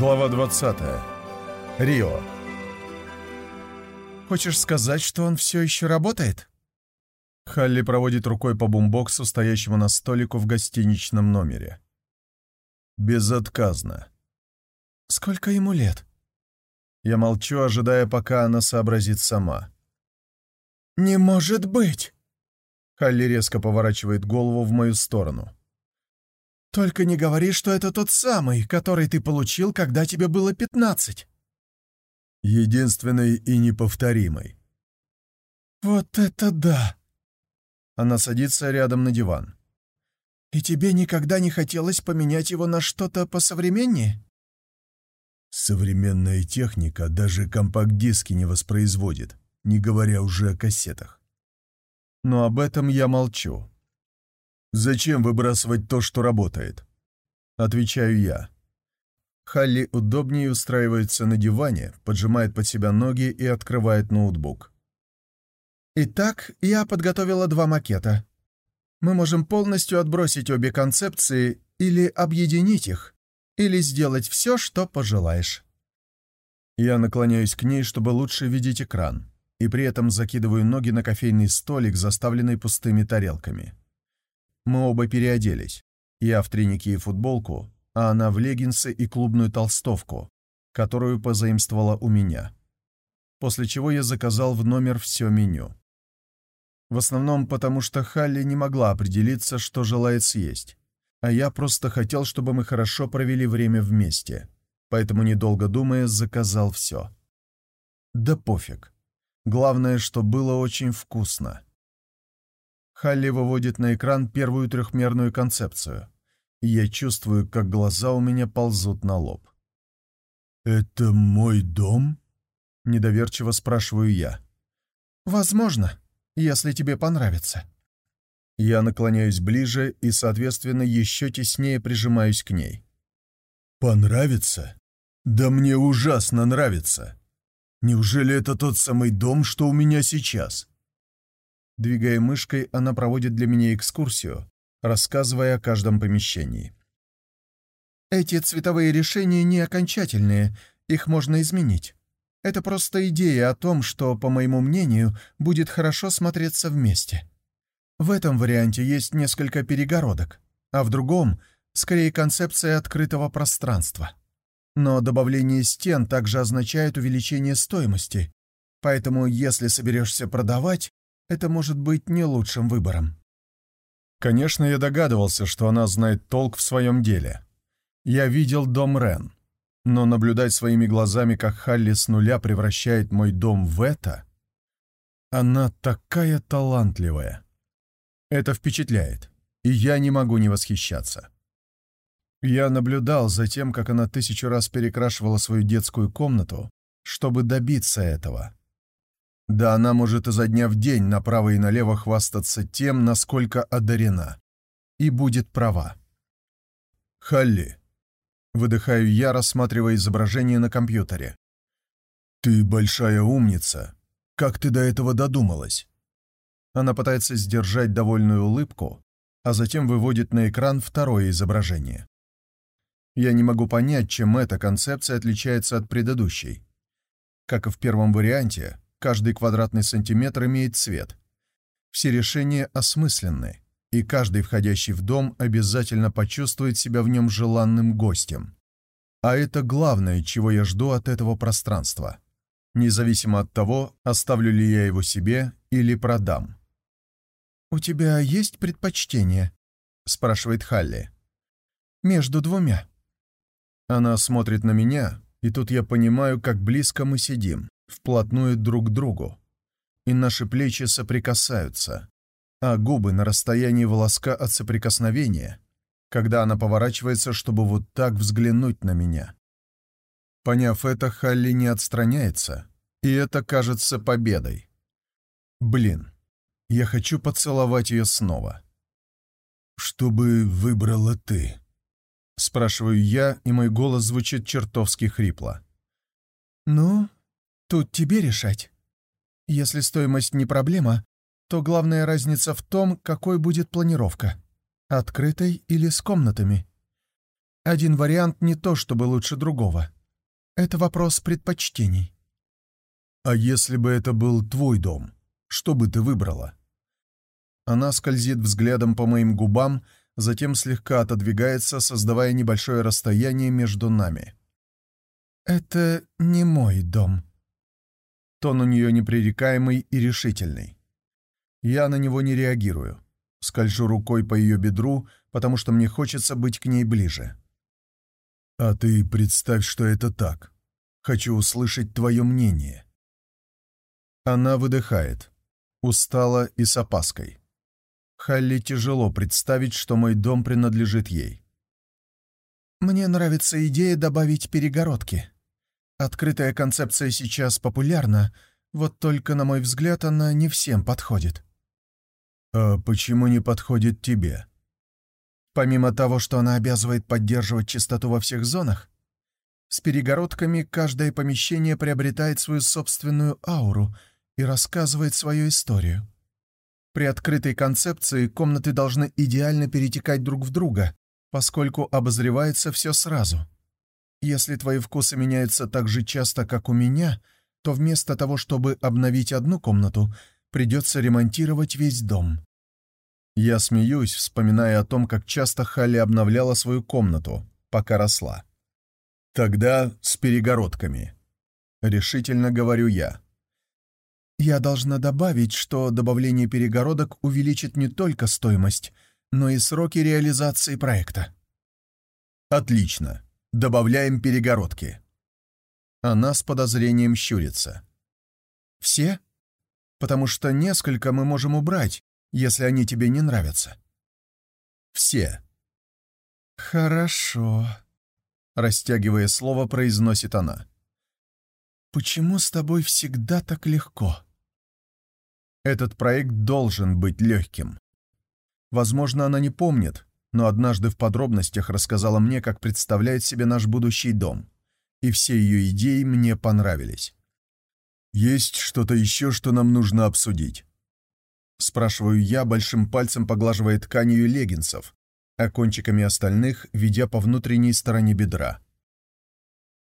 Глава 20. Рио. «Хочешь сказать, что он все еще работает?» Халли проводит рукой по бумбоксу, стоящему на столику в гостиничном номере. Безотказно. «Сколько ему лет?» Я молчу, ожидая, пока она сообразит сама. «Не может быть!» Халли резко поворачивает голову в мою сторону. «Только не говори, что это тот самый, который ты получил, когда тебе было пятнадцать». Единственный и неповторимый. «Вот это да!» Она садится рядом на диван. «И тебе никогда не хотелось поменять его на что-то посовременнее?» Современная техника даже компакт-диски не воспроизводит, не говоря уже о кассетах. Но об этом я молчу. «Зачем выбрасывать то, что работает?» Отвечаю я. Халли удобнее устраивается на диване, поджимает под себя ноги и открывает ноутбук. «Итак, я подготовила два макета. Мы можем полностью отбросить обе концепции или объединить их, или сделать все, что пожелаешь». Я наклоняюсь к ней, чтобы лучше видеть экран, и при этом закидываю ноги на кофейный столик, заставленный пустыми тарелками. Мы оба переоделись. Я в треники и футболку, а она в леггинсы и клубную толстовку, которую позаимствовала у меня. После чего я заказал в номер все меню. В основном потому, что Халли не могла определиться, что желает съесть, а я просто хотел, чтобы мы хорошо провели время вместе, поэтому, недолго думая, заказал все. Да пофиг. Главное, что было очень вкусно. Халли выводит на экран первую трехмерную концепцию, и я чувствую, как глаза у меня ползут на лоб. «Это мой дом?» — недоверчиво спрашиваю я. «Возможно, если тебе понравится». Я наклоняюсь ближе и, соответственно, еще теснее прижимаюсь к ней. «Понравится? Да мне ужасно нравится! Неужели это тот самый дом, что у меня сейчас?» Двигая мышкой, она проводит для меня экскурсию, рассказывая о каждом помещении. «Эти цветовые решения не окончательные, их можно изменить. Это просто идея о том, что, по моему мнению, будет хорошо смотреться вместе. В этом варианте есть несколько перегородок, а в другом — скорее концепция открытого пространства. Но добавление стен также означает увеличение стоимости, поэтому если соберешься продавать, это может быть не лучшим выбором. Конечно, я догадывался, что она знает толк в своем деле. Я видел дом Рен, но наблюдать своими глазами, как Халли с нуля превращает мой дом в это... Она такая талантливая. Это впечатляет, и я не могу не восхищаться. Я наблюдал за тем, как она тысячу раз перекрашивала свою детскую комнату, чтобы добиться этого. Да она может изо дня в день направо и налево хвастаться тем, насколько одарена. И будет права. «Халли», — выдыхаю я, рассматривая изображение на компьютере. «Ты большая умница. Как ты до этого додумалась?» Она пытается сдержать довольную улыбку, а затем выводит на экран второе изображение. Я не могу понять, чем эта концепция отличается от предыдущей. Как и в первом варианте, Каждый квадратный сантиметр имеет цвет. Все решения осмысленны, и каждый входящий в дом обязательно почувствует себя в нем желанным гостем. А это главное, чего я жду от этого пространства. Независимо от того, оставлю ли я его себе или продам. «У тебя есть предпочтение?» — спрашивает Халли. «Между двумя». Она смотрит на меня, и тут я понимаю, как близко мы сидим вплотную друг к другу, и наши плечи соприкасаются, а губы на расстоянии волоска от соприкосновения, когда она поворачивается, чтобы вот так взглянуть на меня. Поняв это, Халли не отстраняется, и это кажется победой. Блин, я хочу поцеловать ее снова. «Что бы выбрала ты?» Спрашиваю я, и мой голос звучит чертовски хрипло. «Ну, Тут тебе решать. Если стоимость не проблема, то главная разница в том, какой будет планировка — открытой или с комнатами. Один вариант не то чтобы лучше другого. Это вопрос предпочтений. А если бы это был твой дом, что бы ты выбрала? Она скользит взглядом по моим губам, затем слегка отодвигается, создавая небольшое расстояние между нами. «Это не мой дом». Тон у нее непререкаемый и решительный. Я на него не реагирую. Скольжу рукой по ее бедру, потому что мне хочется быть к ней ближе. «А ты представь, что это так. Хочу услышать твое мнение». Она выдыхает, устала и с опаской. Халли тяжело представить, что мой дом принадлежит ей. «Мне нравится идея добавить перегородки. Открытая концепция сейчас популярна, вот только, на мой взгляд, она не всем подходит». «А почему не подходит тебе?» Помимо того, что она обязывает поддерживать чистоту во всех зонах, с перегородками каждое помещение приобретает свою собственную ауру и рассказывает свою историю. При открытой концепции комнаты должны идеально перетекать друг в друга, поскольку обозревается все сразу. Если твои вкусы меняются так же часто, как у меня, то вместо того, чтобы обновить одну комнату, придется ремонтировать весь дом. Я смеюсь, вспоминая о том, как часто Халли обновляла свою комнату, пока росла. Тогда с перегородками. Решительно говорю я. Я должна добавить, что добавление перегородок увеличит не только стоимость, но и сроки реализации проекта. Отлично. Добавляем перегородки. Она с подозрением щурится. Все? Потому что несколько мы можем убрать, если они тебе не нравятся. Все. Хорошо. Растягивая слово, произносит она. Почему с тобой всегда так легко? Этот проект должен быть легким. Возможно, она не помнит, но однажды в подробностях рассказала мне, как представляет себе наш будущий дом, и все ее идеи мне понравились. «Есть что-то еще, что нам нужно обсудить?» Спрашиваю я, большим пальцем поглаживая тканью леггинсов, а кончиками остальных ведя по внутренней стороне бедра.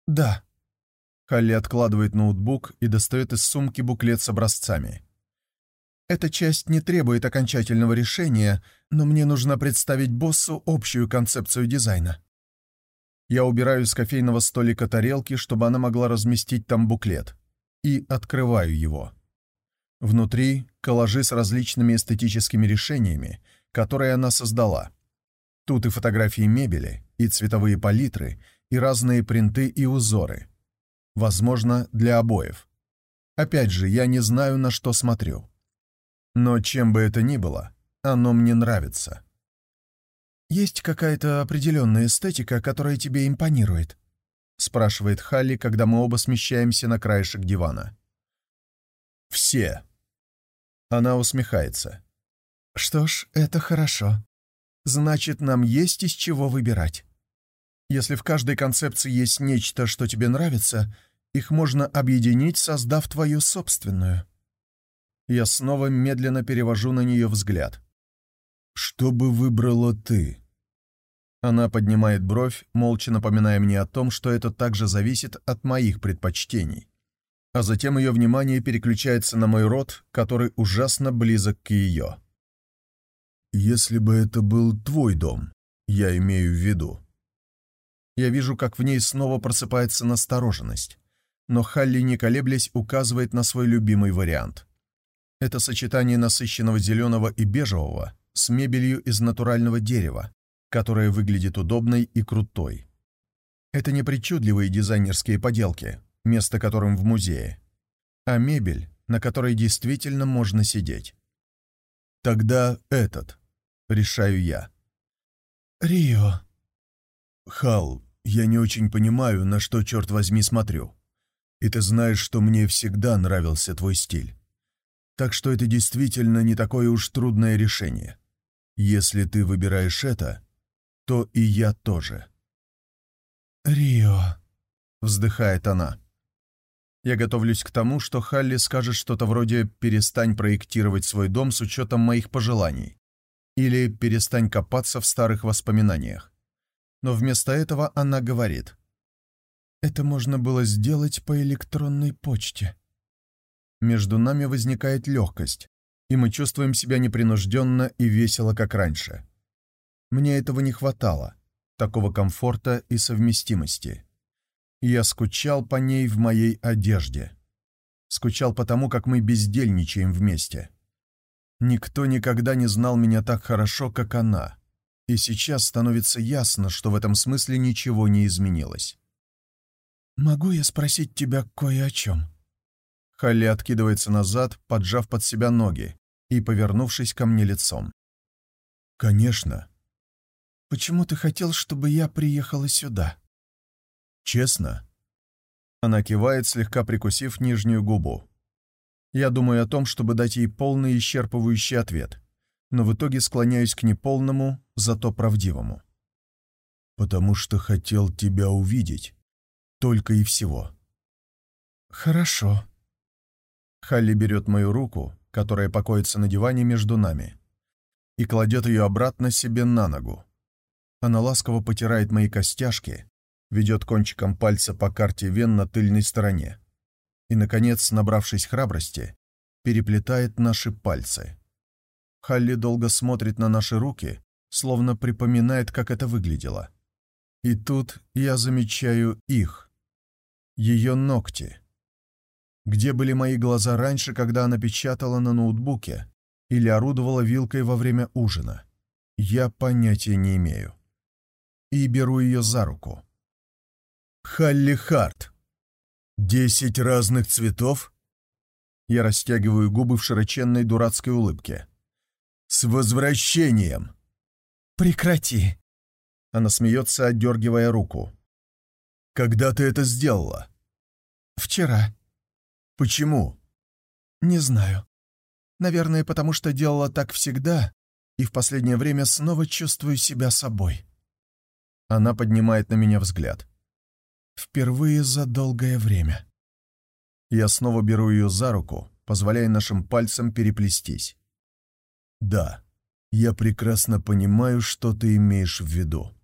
«Да». Халли откладывает ноутбук и достает из сумки буклет с образцами. Эта часть не требует окончательного решения, но мне нужно представить боссу общую концепцию дизайна. Я убираю с кофейного столика тарелки, чтобы она могла разместить там буклет, и открываю его. Внутри коллажи с различными эстетическими решениями, которые она создала. Тут и фотографии мебели, и цветовые палитры, и разные принты и узоры. Возможно, для обоев. Опять же, я не знаю, на что смотрю. Но чем бы это ни было, оно мне нравится. «Есть какая-то определенная эстетика, которая тебе импонирует?» — спрашивает Халли, когда мы оба смещаемся на краешек дивана. «Все». Она усмехается. «Что ж, это хорошо. Значит, нам есть из чего выбирать. Если в каждой концепции есть нечто, что тебе нравится, их можно объединить, создав твою собственную. Я снова медленно перевожу на нее взгляд. «Что бы выбрала ты?» Она поднимает бровь, молча напоминая мне о том, что это также зависит от моих предпочтений. А затем ее внимание переключается на мой рот, который ужасно близок к ее. «Если бы это был твой дом, я имею в виду». Я вижу, как в ней снова просыпается настороженность, но Халли, не колеблясь, указывает на свой любимый вариант. Это сочетание насыщенного зеленого и бежевого с мебелью из натурального дерева, которая выглядит удобной и крутой. Это не причудливые дизайнерские поделки, место которым в музее, а мебель, на которой действительно можно сидеть. Тогда этот, решаю я. Рио. Хал, я не очень понимаю, на что, черт возьми, смотрю. И ты знаешь, что мне всегда нравился твой стиль. Так что это действительно не такое уж трудное решение. Если ты выбираешь это, то и я тоже. «Рио», — вздыхает она. Я готовлюсь к тому, что Халли скажет что-то вроде «перестань проектировать свой дом с учетом моих пожеланий» или «перестань копаться в старых воспоминаниях». но вместо этого она говорит. «Это можно было сделать по электронной почте». Между нами возникает легкость, и мы чувствуем себя непринужденно и весело, как раньше. Мне этого не хватало, такого комфорта и совместимости. Я скучал по ней в моей одежде. Скучал по тому, как мы бездельничаем вместе. Никто никогда не знал меня так хорошо, как она. И сейчас становится ясно, что в этом смысле ничего не изменилось. «Могу я спросить тебя кое о чем?» Халли откидывается назад, поджав под себя ноги и повернувшись ко мне лицом. «Конечно». «Почему ты хотел, чтобы я приехала сюда?» «Честно?» Она кивает, слегка прикусив нижнюю губу. Я думаю о том, чтобы дать ей полный исчерпывающий ответ, но в итоге склоняюсь к неполному, зато правдивому. «Потому что хотел тебя увидеть. Только и всего». «Хорошо». Халли берет мою руку, которая покоится на диване между нами, и кладет ее обратно себе на ногу. Она ласково потирает мои костяшки, ведет кончиком пальца по карте вен на тыльной стороне и, наконец, набравшись храбрости, переплетает наши пальцы. Халли долго смотрит на наши руки, словно припоминает, как это выглядело. И тут я замечаю их. Ее ногти. Где были мои глаза раньше, когда она печатала на ноутбуке или орудовала вилкой во время ужина? Я понятия не имею. И беру ее за руку. «Халли Харт!» «Десять разных цветов?» Я растягиваю губы в широченной дурацкой улыбке. «С возвращением!» «Прекрати!» Она смеется, отдергивая руку. «Когда ты это сделала?» «Вчера». «Почему?» «Не знаю. Наверное, потому что делала так всегда, и в последнее время снова чувствую себя собой». Она поднимает на меня взгляд. Впервые за долгое время. Я снова беру ее за руку, позволяя нашим пальцам переплестись. «Да, я прекрасно понимаю, что ты имеешь в виду».